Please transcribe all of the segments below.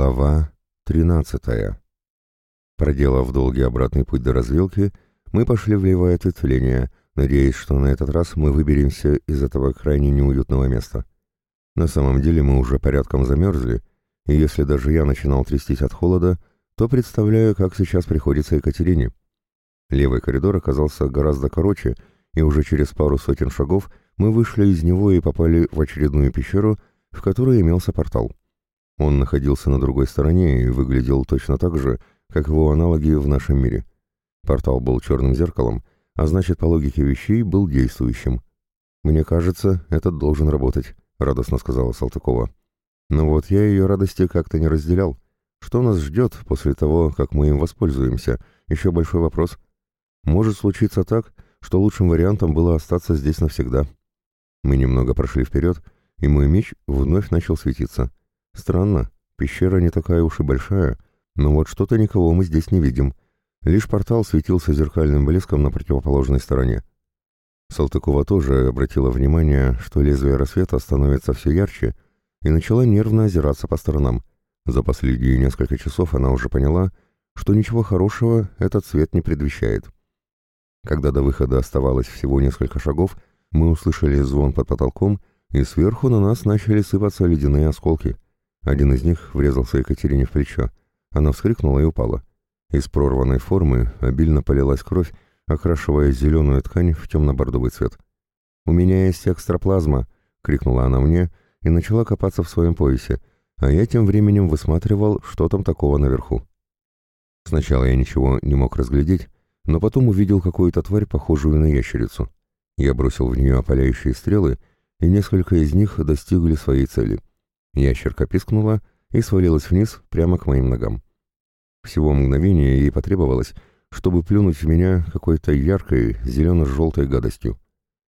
Глава 13. Проделав долгий обратный путь до развилки, мы пошли в левое ответвление, надеясь, что на этот раз мы выберемся из этого крайне неуютного места. На самом деле мы уже порядком замерзли, и если даже я начинал трястись от холода, то представляю, как сейчас приходится Екатерине. Левый коридор оказался гораздо короче, и уже через пару сотен шагов мы вышли из него и попали в очередную пещеру, в которой имелся портал. Он находился на другой стороне и выглядел точно так же, как его аналоги в нашем мире. Портал был черным зеркалом, а значит, по логике вещей, был действующим. «Мне кажется, этот должен работать», — радостно сказала Салтыкова. Но вот я ее радости как-то не разделял. Что нас ждет после того, как мы им воспользуемся? Еще большой вопрос. Может случиться так, что лучшим вариантом было остаться здесь навсегда. Мы немного прошли вперед, и мой меч вновь начал светиться. Странно, пещера не такая уж и большая, но вот что-то никого мы здесь не видим. Лишь портал светился зеркальным блеском на противоположной стороне. Салтыкова тоже обратила внимание, что лезвие рассвета становится все ярче, и начала нервно озираться по сторонам. За последние несколько часов она уже поняла, что ничего хорошего этот свет не предвещает. Когда до выхода оставалось всего несколько шагов, мы услышали звон под потолком, и сверху на нас начали сыпаться ледяные осколки — один из них врезался Екатерине в плечо. Она вскрикнула и упала. Из прорванной формы обильно полилась кровь, окрашивая зеленую ткань в темно-бордовый цвет. «У меня есть экстраплазма!» — крикнула она мне и начала копаться в своем поясе, а я тем временем высматривал, что там такого наверху. Сначала я ничего не мог разглядеть, но потом увидел какую-то тварь, похожую на ящерицу. Я бросил в нее опаляющие стрелы, и несколько из них достигли своей цели — Ящерка пискнула и свалилась вниз прямо к моим ногам. Всего мгновения ей потребовалось, чтобы плюнуть в меня какой-то яркой зелено-желтой гадостью.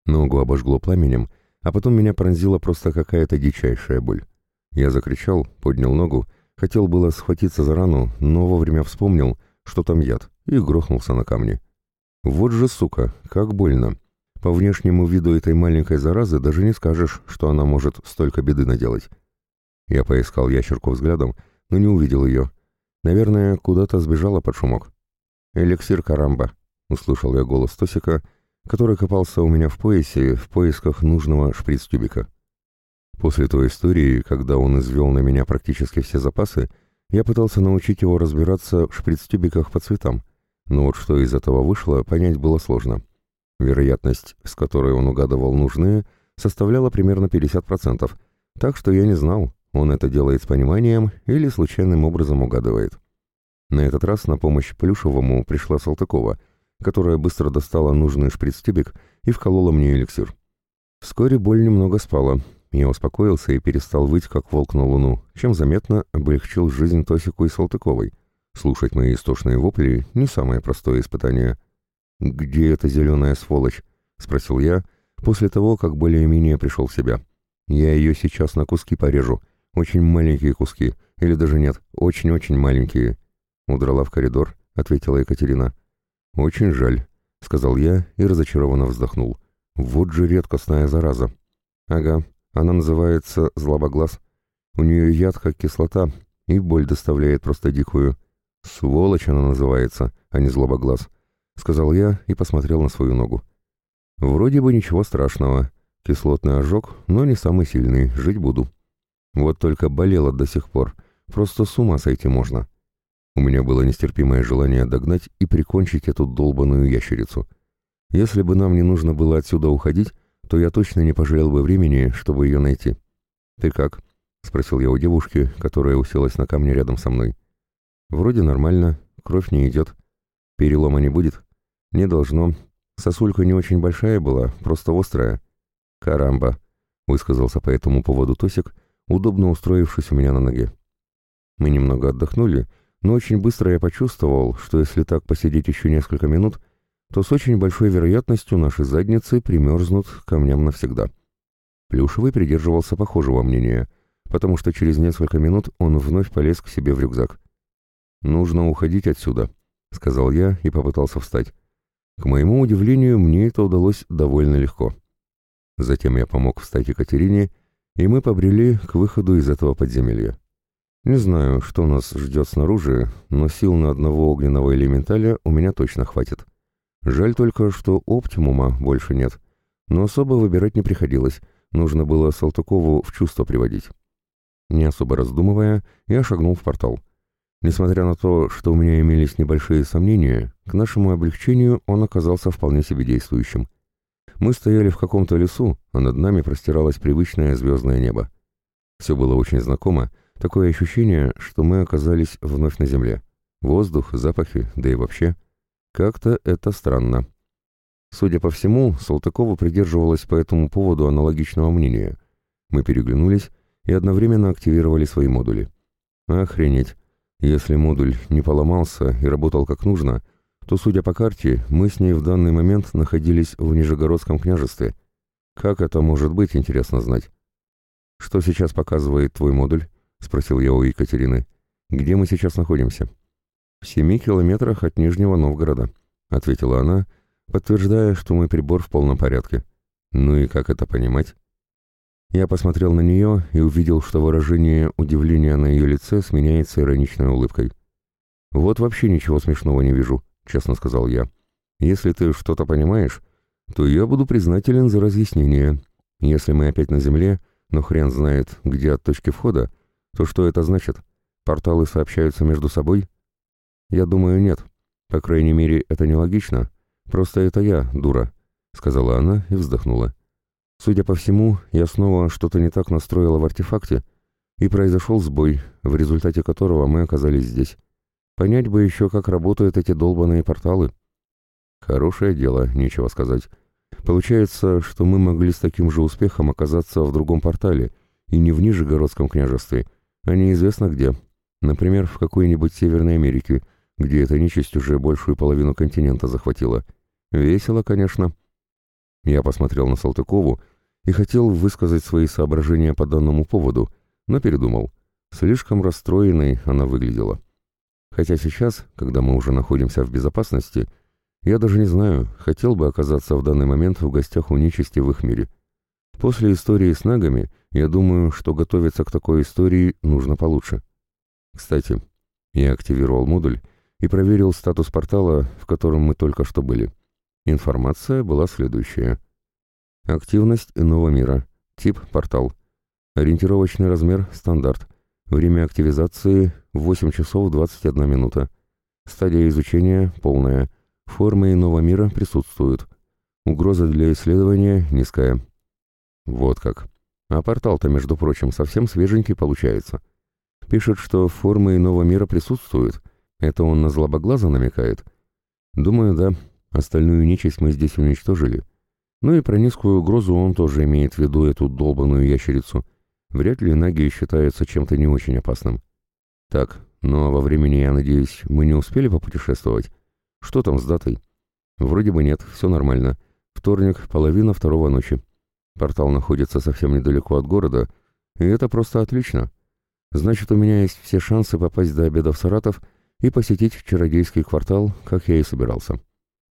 Ногу обожгло пламенем, а потом меня пронзила просто какая-то дичайшая боль. Я закричал, поднял ногу, хотел было схватиться за рану, но вовремя вспомнил, что там яд, и грохнулся на камни. Вот же сука, как больно. По внешнему виду этой маленькой заразы даже не скажешь, что она может столько беды наделать. Я поискал ящерку взглядом, но не увидел ее. Наверное, куда-то сбежала под шумок. «Эликсир Карамба», — услышал я голос Тосика, который копался у меня в поясе в поисках нужного шприц-тюбика. После той истории, когда он извел на меня практически все запасы, я пытался научить его разбираться в шприц-тюбиках по цветам, но вот что из этого вышло, понять было сложно. Вероятность, с которой он угадывал нужные, составляла примерно 50%, так что я не знал, он это делает с пониманием или случайным образом угадывает. На этот раз на помощь Плюшевому пришла Салтыкова, которая быстро достала нужный шприц-тюбик и вколола мне эликсир. Вскоре боль немного спала. Я успокоился и перестал выть, как волк на луну, чем заметно облегчил жизнь Тосику и Салтыковой. Слушать мои истошные вопли — не самое простое испытание. «Где эта зеленая сволочь?» — спросил я, после того, как более-менее пришел в себя. «Я ее сейчас на куски порежу», очень маленькие куски. Или даже нет, очень-очень маленькие. Удрала в коридор, ответила Екатерина. Очень жаль, сказал я и разочарованно вздохнул. Вот же редкостная зараза. Ага, она называется злобоглаз. У нее яд как кислота, и боль доставляет просто дикую. Сволочь она называется, а не злобоглаз, сказал я и посмотрел на свою ногу. Вроде бы ничего страшного. Кислотный ожог, но не самый сильный, жить буду. Вот только болело до сих пор. Просто с ума сойти можно. У меня было нестерпимое желание догнать и прикончить эту долбаную ящерицу. Если бы нам не нужно было отсюда уходить, то я точно не пожалел бы времени, чтобы ее найти. «Ты как?» — спросил я у девушки, которая уселась на камне рядом со мной. «Вроде нормально, кровь не идет. Перелома не будет?» «Не должно. Сосулька не очень большая была, просто острая». «Карамба», — высказался по этому поводу Тосик, удобно устроившись у меня на ноге. Мы немного отдохнули, но очень быстро я почувствовал, что если так посидеть еще несколько минут, то с очень большой вероятностью наши задницы примерзнут камням навсегда. Плюшевый придерживался похожего мнения, потому что через несколько минут он вновь полез к себе в рюкзак. «Нужно уходить отсюда», — сказал я и попытался встать. К моему удивлению, мне это удалось довольно легко. Затем я помог встать Екатерине и мы побрели к выходу из этого подземелья. Не знаю, что нас ждет снаружи, но сил на одного огненного элементаля у меня точно хватит. Жаль только, что оптимума больше нет. Но особо выбирать не приходилось, нужно было Салтыкову в чувство приводить. Не особо раздумывая, я шагнул в портал. Несмотря на то, что у меня имелись небольшие сомнения, к нашему облегчению он оказался вполне себе действующим. Мы стояли в каком-то лесу, а над нами простиралось привычное звездное небо. Все было очень знакомо, такое ощущение, что мы оказались вновь на земле. Воздух, запахи, да и вообще. Как-то это странно. Судя по всему, Салтыкова придерживалась по этому поводу аналогичного мнения. Мы переглянулись и одновременно активировали свои модули. Охренеть. Если модуль не поломался и работал как нужно, то, судя по карте, мы с ней в данный момент находились в Нижегородском княжестве. Как это может быть, интересно знать. «Что сейчас показывает твой модуль?» — спросил я у Екатерины. «Где мы сейчас находимся?» «В семи километрах от Нижнего Новгорода», — ответила она, подтверждая, что мой прибор в полном порядке. «Ну и как это понимать?» Я посмотрел на нее и увидел, что выражение удивления на ее лице сменяется ироничной улыбкой. «Вот вообще ничего смешного не вижу», — честно сказал я. «Если ты что-то понимаешь, то я буду признателен за разъяснение. Если мы опять на Земле, но хрен знает, где от точки входа, то что это значит? Порталы сообщаются между собой?» «Я думаю, нет. По крайней мере, это нелогично. Просто это я, дура», — сказала она и вздохнула. Судя по всему, я снова что-то не так настроила в артефакте, и произошел сбой, в результате которого мы оказались здесь. Понять бы еще, как работают эти долбанные порталы. Хорошее дело, нечего сказать. Получается, что мы могли с таким же успехом оказаться в другом портале, и не в Нижегородском княжестве, а неизвестно где. Например, в какой-нибудь Северной Америке, где эта нечисть уже большую половину континента захватила. Весело, конечно. Я посмотрел на Салтыкову и хотел высказать свои соображения по данному поводу, но передумал. Слишком расстроенной она выглядела. Хотя сейчас, когда мы уже находимся в безопасности, я даже не знаю, хотел бы оказаться в данный момент в гостях у нечисти в их мире. После истории с нагами, я думаю, что готовиться к такой истории нужно получше. Кстати, я активировал модуль и проверил статус портала, в котором мы только что были. Информация была следующая. Активность иного мира. Тип – портал. Ориентировочный размер – стандарт. Время активизации – 8 часов 21 минута. Стадия изучения – полная. Формы иного мира присутствуют. Угроза для исследования – низкая. Вот как. А портал-то, между прочим, совсем свеженький получается. Пишет, что формы иного мира присутствуют. Это он на злобоглаза намекает? Думаю, да. Остальную нечисть мы здесь уничтожили. Ну и про низкую угрозу он тоже имеет в виду эту долбанную ящерицу. Вряд ли Наги считаются чем-то не очень опасным. Так, ну а во времени, я надеюсь, мы не успели попутешествовать? Что там с датой? Вроде бы нет, все нормально. Вторник, половина второго ночи. Портал находится совсем недалеко от города, и это просто отлично. Значит, у меня есть все шансы попасть до обеда в Саратов и посетить чародейский квартал, как я и собирался.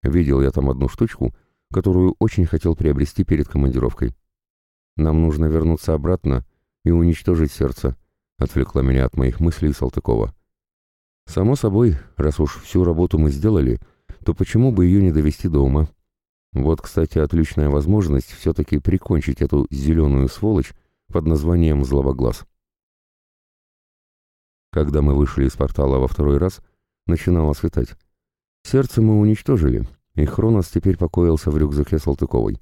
Видел я там одну штучку, которую очень хотел приобрести перед командировкой. Нам нужно вернуться обратно и уничтожить сердце, отвлекла меня от моих мыслей Салтыкова. Само собой, раз уж всю работу мы сделали, то почему бы ее не довести до ума? Вот, кстати, отличная возможность все-таки прикончить эту зеленую сволочь под названием «Злобоглаз». Когда мы вышли из портала во второй раз, начинало светать. Сердце мы уничтожили, и Хронос теперь покоился в рюкзаке Салтыковой.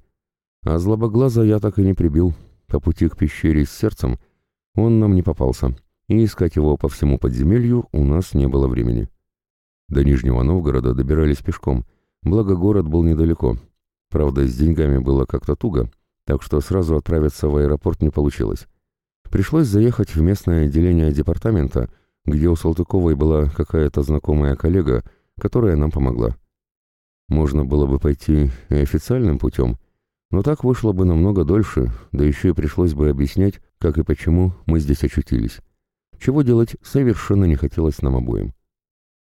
А злобоглаза я так и не прибил. По пути к пещере с сердцем он нам не попался, и искать его по всему подземелью у нас не было времени. До Нижнего Новгорода добирались пешком, благо город был недалеко. Правда, с деньгами было как-то туго, так что сразу отправиться в аэропорт не получилось. Пришлось заехать в местное отделение департамента, где у Салтыковой была какая-то знакомая коллега, которая нам помогла. Можно было бы пойти и официальным путем, но так вышло бы намного дольше, да еще и пришлось бы объяснять, как и почему мы здесь очутились. Чего делать совершенно не хотелось нам обоим.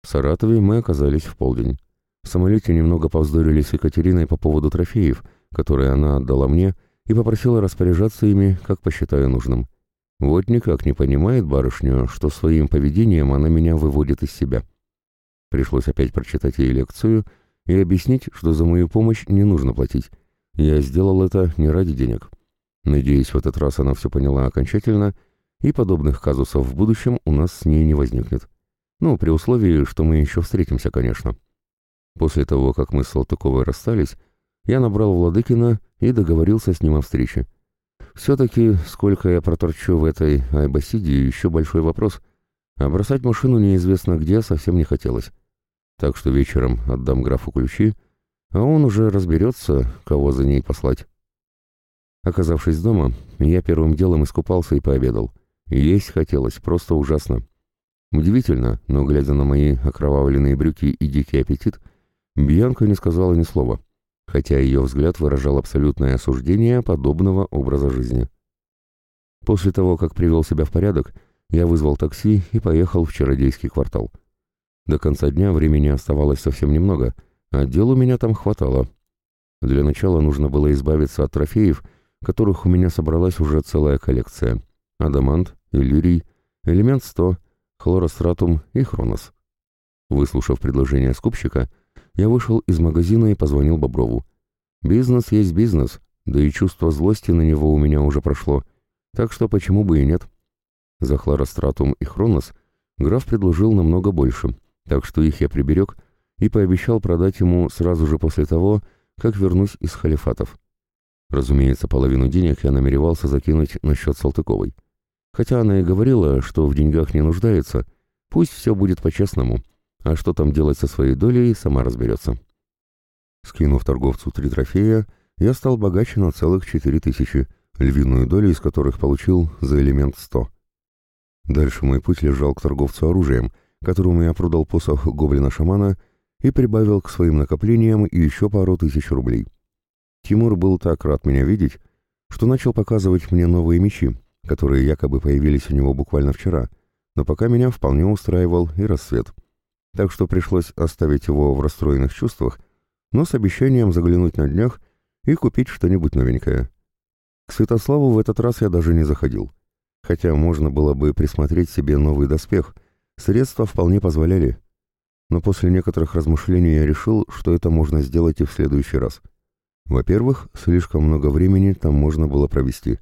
В Саратове мы оказались в полдень. В самолете немного повздорили с Екатериной по поводу трофеев, которые она отдала мне, и попросила распоряжаться ими, как посчитаю нужным. Вот никак не понимает барышня, что своим поведением она меня выводит из себя. Пришлось опять прочитать ей лекцию и объяснить, что за мою помощь не нужно платить. Я сделал это не ради денег. Надеюсь, в этот раз она все поняла окончательно, и подобных казусов в будущем у нас с ней не возникнет. Ну, при условии, что мы еще встретимся, конечно. После того, как мы с Салтыковой расстались, я набрал Владыкина и договорился с ним о встрече. Все-таки, сколько я проторчу в этой Айбасиде, еще большой вопрос, а бросать машину неизвестно где совсем не хотелось. Так что вечером отдам графу ключи, а он уже разберется, кого за ней послать. Оказавшись дома, я первым делом искупался и пообедал. Есть хотелось, просто ужасно. Удивительно, но, глядя на мои окровавленные брюки и дикий аппетит, Бьянка не сказала ни слова, хотя ее взгляд выражал абсолютное осуждение подобного образа жизни. После того, как привел себя в порядок, я вызвал такси и поехал в Чародейский квартал. До конца дня времени оставалось совсем немного, а дел у меня там хватало. Для начала нужно было избавиться от трофеев, которых у меня собралась уже целая коллекция. Адамант, Иллирий, Элемент 100, Хлоростратум и Хронос. Выслушав предложение скупщика, я вышел из магазина и позвонил Боброву. Бизнес есть бизнес, да и чувство злости на него у меня уже прошло, так что почему бы и нет. За Хлоростратум и Хронос граф предложил намного больше, так что их я приберег и пообещал продать ему сразу же после того, как вернусь из халифатов. Разумеется, половину денег я намеревался закинуть на счет Салтыковой. Хотя она и говорила, что в деньгах не нуждается, пусть все будет по-честному, а что там делать со своей долей, сама разберется. Скинув торговцу три трофея, я стал богаче на целых четыре тысячи, львиную долю из которых получил за элемент сто. Дальше мой путь лежал к торговцу оружием, которому я продал посох гоблина-шамана и прибавил к своим накоплениям еще пару тысяч рублей. Тимур был так рад меня видеть, что начал показывать мне новые мечи, которые якобы появились у него буквально вчера, но пока меня вполне устраивал и рассвет. Так что пришлось оставить его в расстроенных чувствах, но с обещанием заглянуть на днях и купить что-нибудь новенькое. К Святославу в этот раз я даже не заходил. Хотя можно было бы присмотреть себе новый доспех, средства вполне позволяли. Но после некоторых размышлений я решил, что это можно сделать и в следующий раз. Во-первых, слишком много времени там можно было провести.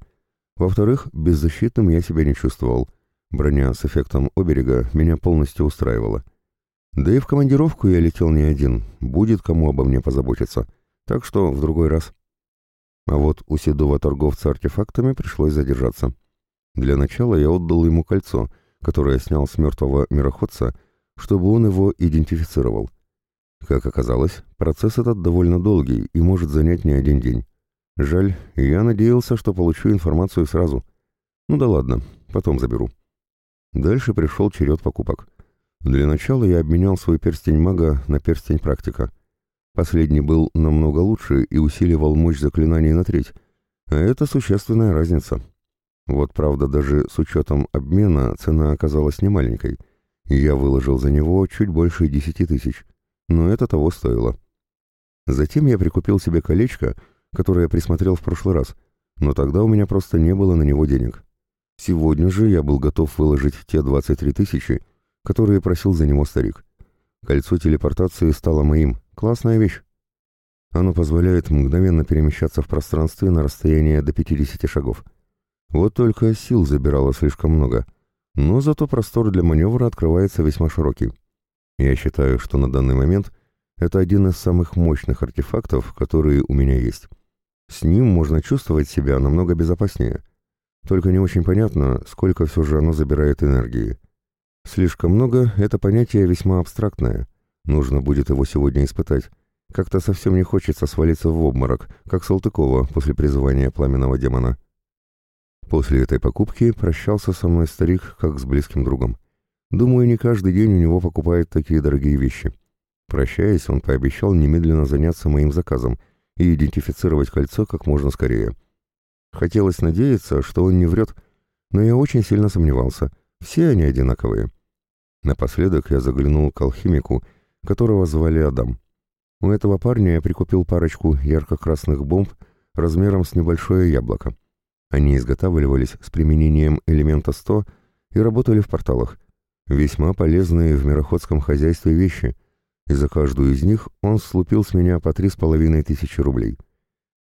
Во-вторых, беззащитным я себя не чувствовал. Броня с эффектом оберега меня полностью устраивала. Да и в командировку я летел не один, будет кому обо мне позаботиться. Так что в другой раз. А вот у седого торговца артефактами пришлось задержаться. Для начала я отдал ему кольцо, которое снял с мертвого мироходца, чтобы он его идентифицировал. Как оказалось, процесс этот довольно долгий и может занять не один день. Жаль, я надеялся, что получу информацию сразу. Ну да ладно, потом заберу. Дальше пришел черед покупок. Для начала я обменял свой перстень мага на перстень практика. Последний был намного лучше и усиливал мощь заклинаний на треть, а это существенная разница. Вот правда, даже с учетом обмена цена оказалась немаленькой, я выложил за него чуть больше десяти тысяч — но это того стоило. Затем я прикупил себе колечко, которое присмотрел в прошлый раз, но тогда у меня просто не было на него денег. Сегодня же я был готов выложить те 23 тысячи, которые просил за него старик. Кольцо телепортации стало моим. Классная вещь. Оно позволяет мгновенно перемещаться в пространстве на расстояние до 50 шагов. Вот только сил забирало слишком много, но зато простор для маневра открывается весьма широкий. Я считаю, что на данный момент это один из самых мощных артефактов, которые у меня есть. С ним можно чувствовать себя намного безопаснее. Только не очень понятно, сколько все же оно забирает энергии. Слишком много — это понятие весьма абстрактное. Нужно будет его сегодня испытать. Как-то совсем не хочется свалиться в обморок, как Салтыкова после призывания пламенного демона. После этой покупки прощался со мной старик, как с близким другом. Думаю, не каждый день у него покупают такие дорогие вещи. Прощаясь, он пообещал немедленно заняться моим заказом и идентифицировать кольцо как можно скорее. Хотелось надеяться, что он не врет, но я очень сильно сомневался. Все они одинаковые. Напоследок я заглянул к алхимику, которого звали Адам. У этого парня я прикупил парочку ярко-красных бомб размером с небольшое яблоко. Они изготавливались с применением элемента 100 и работали в порталах. Весьма полезные в мироходском хозяйстве вещи, и за каждую из них он слупил с меня по три с половиной тысячи рублей.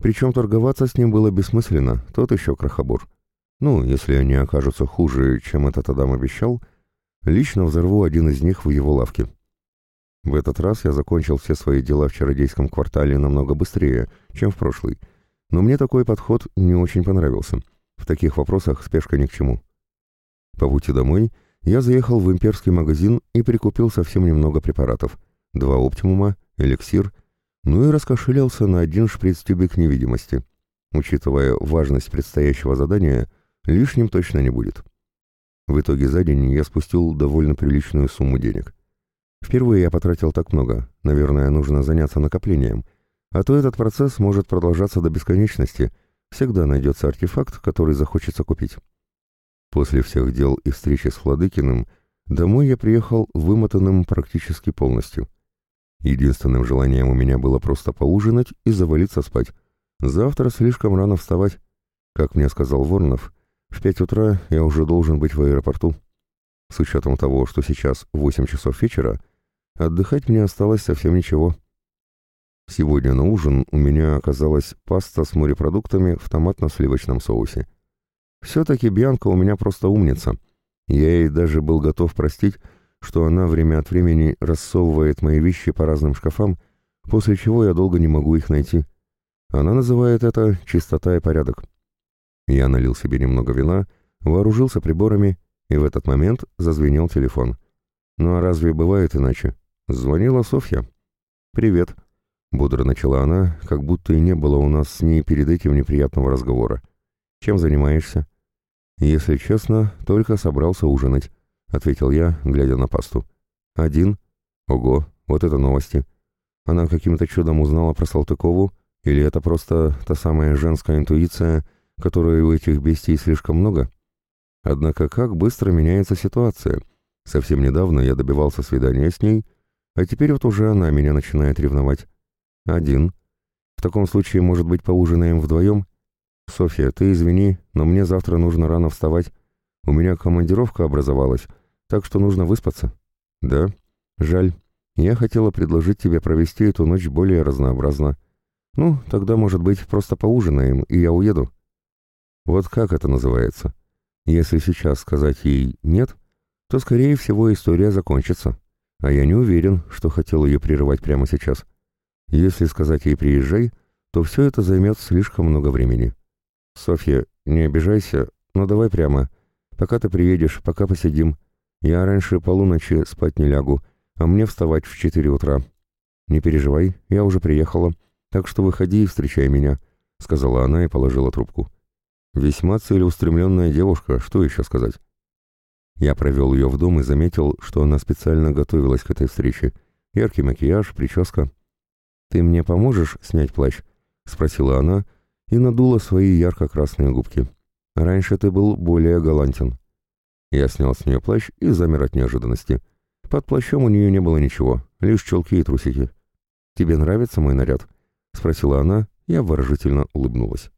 Причем торговаться с ним было бессмысленно, тот еще крохобор. Ну, если они окажутся хуже, чем этот Адам обещал, лично взорву один из них в его лавке. В этот раз я закончил все свои дела в чародейском квартале намного быстрее, чем в прошлый, но мне такой подход не очень понравился. В таких вопросах спешка ни к чему. По пути домой я заехал в имперский магазин и прикупил совсем немного препаратов. Два оптимума, эликсир, ну и раскошелился на один шприц-тюбик невидимости. Учитывая важность предстоящего задания, лишним точно не будет. В итоге за день я спустил довольно приличную сумму денег. Впервые я потратил так много, наверное, нужно заняться накоплением, а то этот процесс может продолжаться до бесконечности, всегда найдется артефакт, который захочется купить. После всех дел и встречи с Владыкиным домой я приехал вымотанным практически полностью. Единственным желанием у меня было просто поужинать и завалиться спать. Завтра слишком рано вставать. Как мне сказал Воронов, в пять утра я уже должен быть в аэропорту. С учетом того, что сейчас восемь часов вечера, отдыхать мне осталось совсем ничего. Сегодня на ужин у меня оказалась паста с морепродуктами в томатно-сливочном соусе. Все-таки Бьянка у меня просто умница. Я ей даже был готов простить, что она время от времени рассовывает мои вещи по разным шкафам, после чего я долго не могу их найти. Она называет это «чистота и порядок». Я налил себе немного вина, вооружился приборами, и в этот момент зазвенел телефон. Ну а разве бывает иначе? Звонила Софья. «Привет», — бодро начала она, как будто и не было у нас с ней перед этим неприятного разговора. «Чем занимаешься?» «Если честно, только собрался ужинать», — ответил я, глядя на пасту. «Один? Ого, вот это новости. Она каким-то чудом узнала про Салтыкову, или это просто та самая женская интуиция, которой у этих бестий слишком много? Однако как быстро меняется ситуация. Совсем недавно я добивался свидания с ней, а теперь вот уже она меня начинает ревновать. Один. В таком случае, может быть, поужинаем вдвоем? «Софья, ты извини, но мне завтра нужно рано вставать. У меня командировка образовалась, так что нужно выспаться». «Да? Жаль. Я хотела предложить тебе провести эту ночь более разнообразно. Ну, тогда, может быть, просто поужинаем, и я уеду». Вот как это называется? Если сейчас сказать ей «нет», то, скорее всего, история закончится. А я не уверен, что хотел ее прерывать прямо сейчас. Если сказать ей «приезжай», то все это займет слишком много времени. «Софья, не обижайся, но давай прямо. Пока ты приедешь, пока посидим. Я раньше полуночи спать не лягу, а мне вставать в четыре утра. Не переживай, я уже приехала, так что выходи и встречай меня», — сказала она и положила трубку. Весьма целеустремленная девушка, что еще сказать? Я провел ее в дом и заметил, что она специально готовилась к этой встрече. Яркий макияж, прическа. «Ты мне поможешь снять плащ?» — спросила она, — и надула свои ярко-красные губки. «Раньше ты был более галантен». Я снял с нее плащ и замер от неожиданности. Под плащом у нее не было ничего, лишь челки и трусики. «Тебе нравится мой наряд?» — спросила она, я обворожительно улыбнулась.